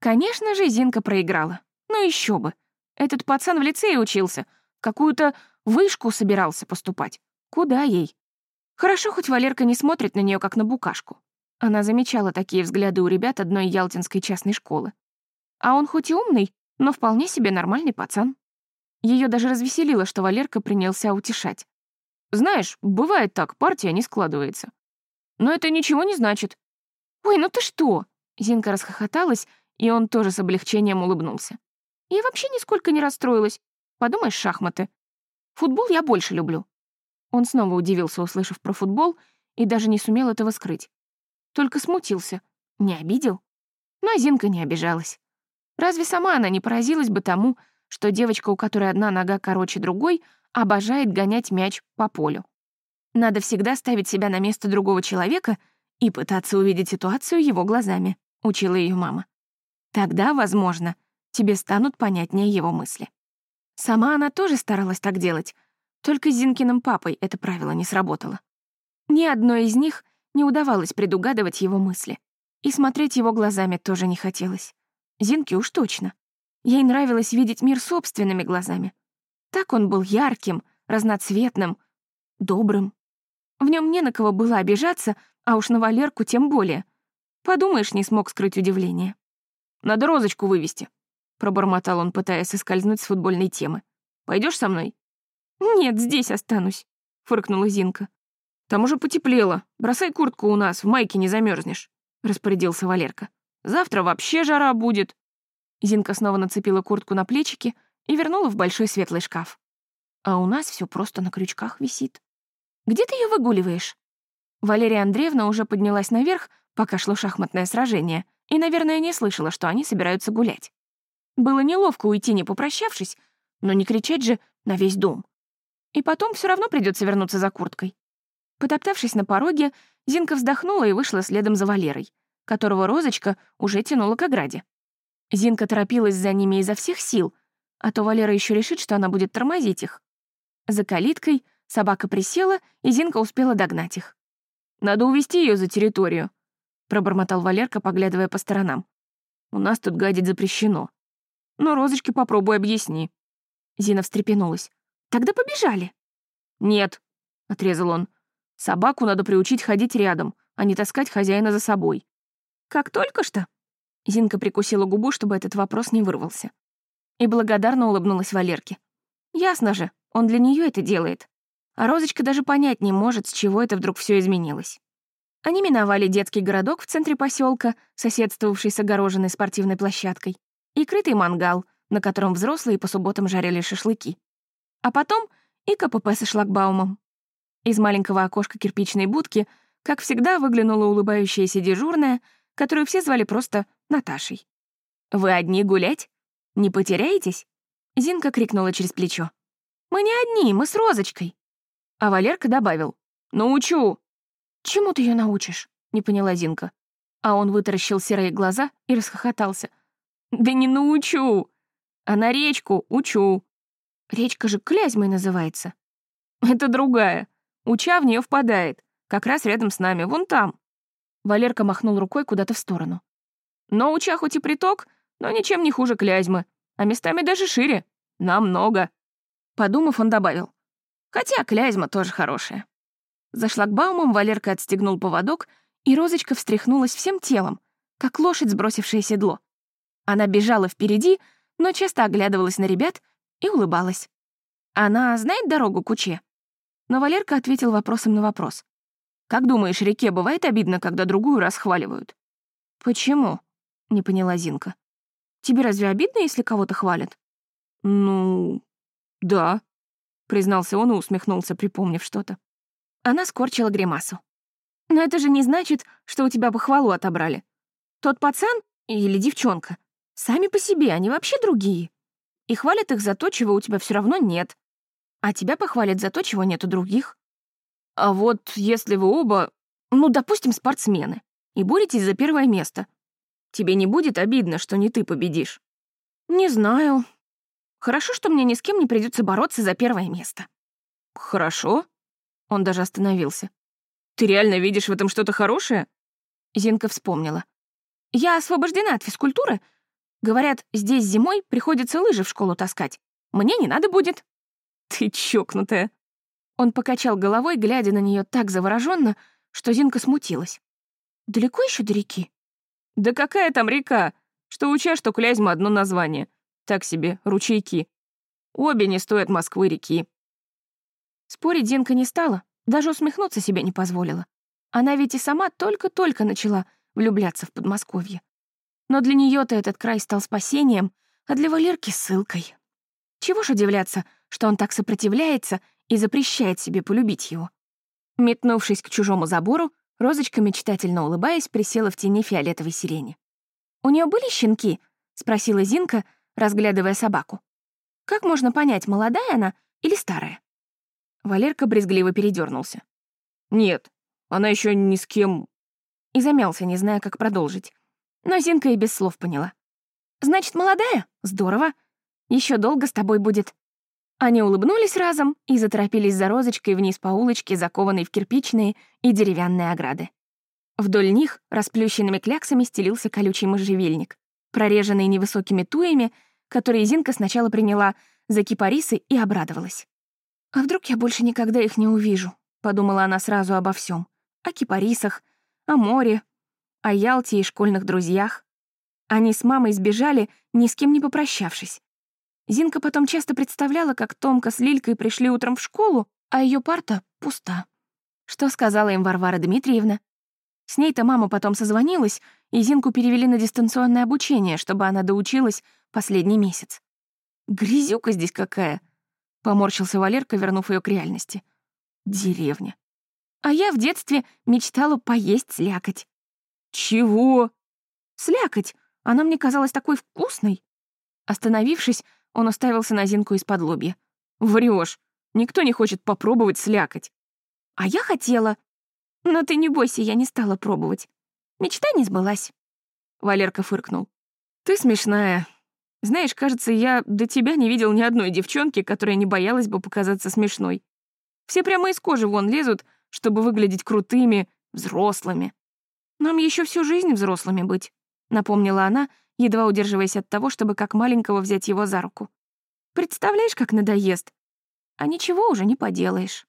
Конечно же, Зинка проиграла. Ну еще бы. Этот пацан в лицее учился, какую-то вышку собирался поступать. Куда ей? Хорошо, хоть Валерка не смотрит на нее как на букашку. Она замечала такие взгляды у ребят одной ялтинской частной школы. А он хоть и умный, но вполне себе нормальный пацан. Ее даже развеселило, что Валерка принялся утешать. «Знаешь, бывает так, партия не складывается. Но это ничего не значит». «Ой, ну ты что?» Зинка расхохоталась, и он тоже с облегчением улыбнулся. «Я вообще нисколько не расстроилась. Подумаешь, шахматы. Футбол я больше люблю». Он снова удивился, услышав про футбол, и даже не сумел этого скрыть. Только смутился. Не обидел? Но Зинка не обижалась. Разве сама она не поразилась бы тому, что девочка, у которой одна нога короче другой, обожает гонять мяч по полю? Надо всегда ставить себя на место другого человека и пытаться увидеть ситуацию его глазами, учила ее мама. Тогда, возможно, тебе станут понятнее его мысли. Сама она тоже старалась так делать, только с Зинкиным папой это правило не сработало. Ни одной из них не удавалось предугадывать его мысли, и смотреть его глазами тоже не хотелось. Зинке уж точно. Ей нравилось видеть мир собственными глазами. Так он был ярким, разноцветным, добрым. В нем не на кого было обижаться, а уж на Валерку тем более. Подумаешь, не смог скрыть удивление. «Надо розочку вывести», — пробормотал он, пытаясь соскользнуть с футбольной темы. Пойдешь со мной?» «Нет, здесь останусь», — фыркнула Зинка. «Там уже потеплело. Бросай куртку у нас, в майке не замерзнешь, распорядился Валерка. «Завтра вообще жара будет». Зинка снова нацепила куртку на плечики и вернула в большой светлый шкаф. «А у нас все просто на крючках висит. Где ты ее выгуливаешь?» Валерия Андреевна уже поднялась наверх, пока шло шахматное сражение, и, наверное, не слышала, что они собираются гулять. Было неловко уйти, не попрощавшись, но не кричать же на весь дом. И потом все равно придется вернуться за курткой. Потоптавшись на пороге, Зинка вздохнула и вышла следом за Валерой, которого Розочка уже тянула к ограде. Зинка торопилась за ними изо всех сил, а то Валера еще решит, что она будет тормозить их. За калиткой собака присела, и Зинка успела догнать их. «Надо увести ее за территорию», — пробормотал Валерка, поглядывая по сторонам. «У нас тут гадить запрещено. Но Розочке попробуй объясни». Зина встрепенулась. «Тогда побежали». «Нет», — отрезал он. «Собаку надо приучить ходить рядом, а не таскать хозяина за собой». «Как только что?» Зинка прикусила губу, чтобы этот вопрос не вырвался. И благодарно улыбнулась Валерке. «Ясно же, он для нее это делает. А Розочка даже понять не может, с чего это вдруг все изменилось». Они миновали детский городок в центре поселка, соседствовавший с огороженной спортивной площадкой, и крытый мангал, на котором взрослые по субботам жарили шашлыки. А потом и КПП со шлагбаумом. Из маленького окошка кирпичной будки, как всегда, выглянула улыбающаяся дежурная, которую все звали просто Наташей. «Вы одни гулять? Не потеряетесь?» Зинка крикнула через плечо. «Мы не одни, мы с Розочкой». А Валерка добавил. «Научу». «Чему ты ее научишь?» — не поняла Зинка. А он вытаращил серые глаза и расхохотался. «Да не научу, а на речку учу. Речка же Клязьмой называется. Это другая. Уча в нее впадает. Как раз рядом с нами, вон там. Валерка махнул рукой куда-то в сторону. Но Уча хоть и приток, но ничем не хуже Клязьмы. А местами даже шире. Намного. Подумав, он добавил. Хотя Клязьма тоже хорошая. За шлагбаумом Валерка отстегнул поводок, и Розочка встряхнулась всем телом, как лошадь, сбросившая седло. Она бежала впереди, но часто оглядывалась на ребят и улыбалась. «Она знает дорогу к Уче?» Но Валерка ответил вопросом на вопрос. «Как думаешь, реке бывает обидно, когда другую расхваливают?» «Почему?» — не поняла Зинка. «Тебе разве обидно, если кого-то хвалят?» «Ну, да», — признался он и усмехнулся, припомнив что-то. Она скорчила гримасу. «Но это же не значит, что у тебя похвалу отобрали. Тот пацан или девчонка Сами по себе, они вообще другие. И хвалят их за то, чего у тебя все равно нет. А тебя похвалят за то, чего нет у других. А вот если вы оба, ну, допустим, спортсмены, и боретесь за первое место, тебе не будет обидно, что не ты победишь? Не знаю. Хорошо, что мне ни с кем не придется бороться за первое место. Хорошо. Он даже остановился. Ты реально видишь в этом что-то хорошее? Зинка вспомнила. Я освобождена от физкультуры, Говорят, здесь зимой приходится лыжи в школу таскать. Мне не надо будет». «Ты чокнутая». Он покачал головой, глядя на нее так завороженно, что Зинка смутилась. «Далеко еще до реки?» «Да какая там река? Что уча, что Клязьма одно название. Так себе, ручейки. Обе не стоят Москвы-реки». Спорить Зинка не стала, даже усмехнуться себе не позволила. Она ведь и сама только-только начала влюбляться в Подмосковье. Но для нее то этот край стал спасением, а для Валерки — ссылкой. Чего ж удивляться, что он так сопротивляется и запрещает себе полюбить его. Метнувшись к чужому забору, Розочка, мечтательно улыбаясь, присела в тени фиолетовой сирени. «У нее были щенки?» — спросила Зинка, разглядывая собаку. «Как можно понять, молодая она или старая?» Валерка брезгливо передернулся. «Нет, она еще ни с кем...» И замялся, не зная, как продолжить. Но Зинка и без слов поняла. «Значит, молодая? Здорово. Еще долго с тобой будет». Они улыбнулись разом и заторопились за розочкой вниз по улочке, закованной в кирпичные и деревянные ограды. Вдоль них расплющенными кляксами стелился колючий можжевельник, прореженный невысокими туями, которые Зинка сначала приняла за кипарисы и обрадовалась. «А вдруг я больше никогда их не увижу?» — подумала она сразу обо всем: О кипарисах, о море, о Ялте и школьных друзьях. Они с мамой сбежали, ни с кем не попрощавшись. Зинка потом часто представляла, как Томка с Лилькой пришли утром в школу, а ее парта пуста. Что сказала им Варвара Дмитриевна? С ней-то мама потом созвонилась, и Зинку перевели на дистанционное обучение, чтобы она доучилась последний месяц. «Грязюка здесь какая!» — поморщился Валерка, вернув ее к реальности. «Деревня. А я в детстве мечтала поесть слякоть». «Чего?» «Слякоть. Она мне казалась такой вкусной». Остановившись, он уставился на Зинку из-под лобья. Врешь. Никто не хочет попробовать слякоть. А я хотела. Но ты не бойся, я не стала пробовать. Мечта не сбылась. Валерка фыркнул. Ты смешная. Знаешь, кажется, я до тебя не видел ни одной девчонки, которая не боялась бы показаться смешной. Все прямо из кожи вон лезут, чтобы выглядеть крутыми, взрослыми. Нам еще всю жизнь взрослыми быть, напомнила она, едва удерживаясь от того, чтобы как маленького взять его за руку. «Представляешь, как надоест? А ничего уже не поделаешь».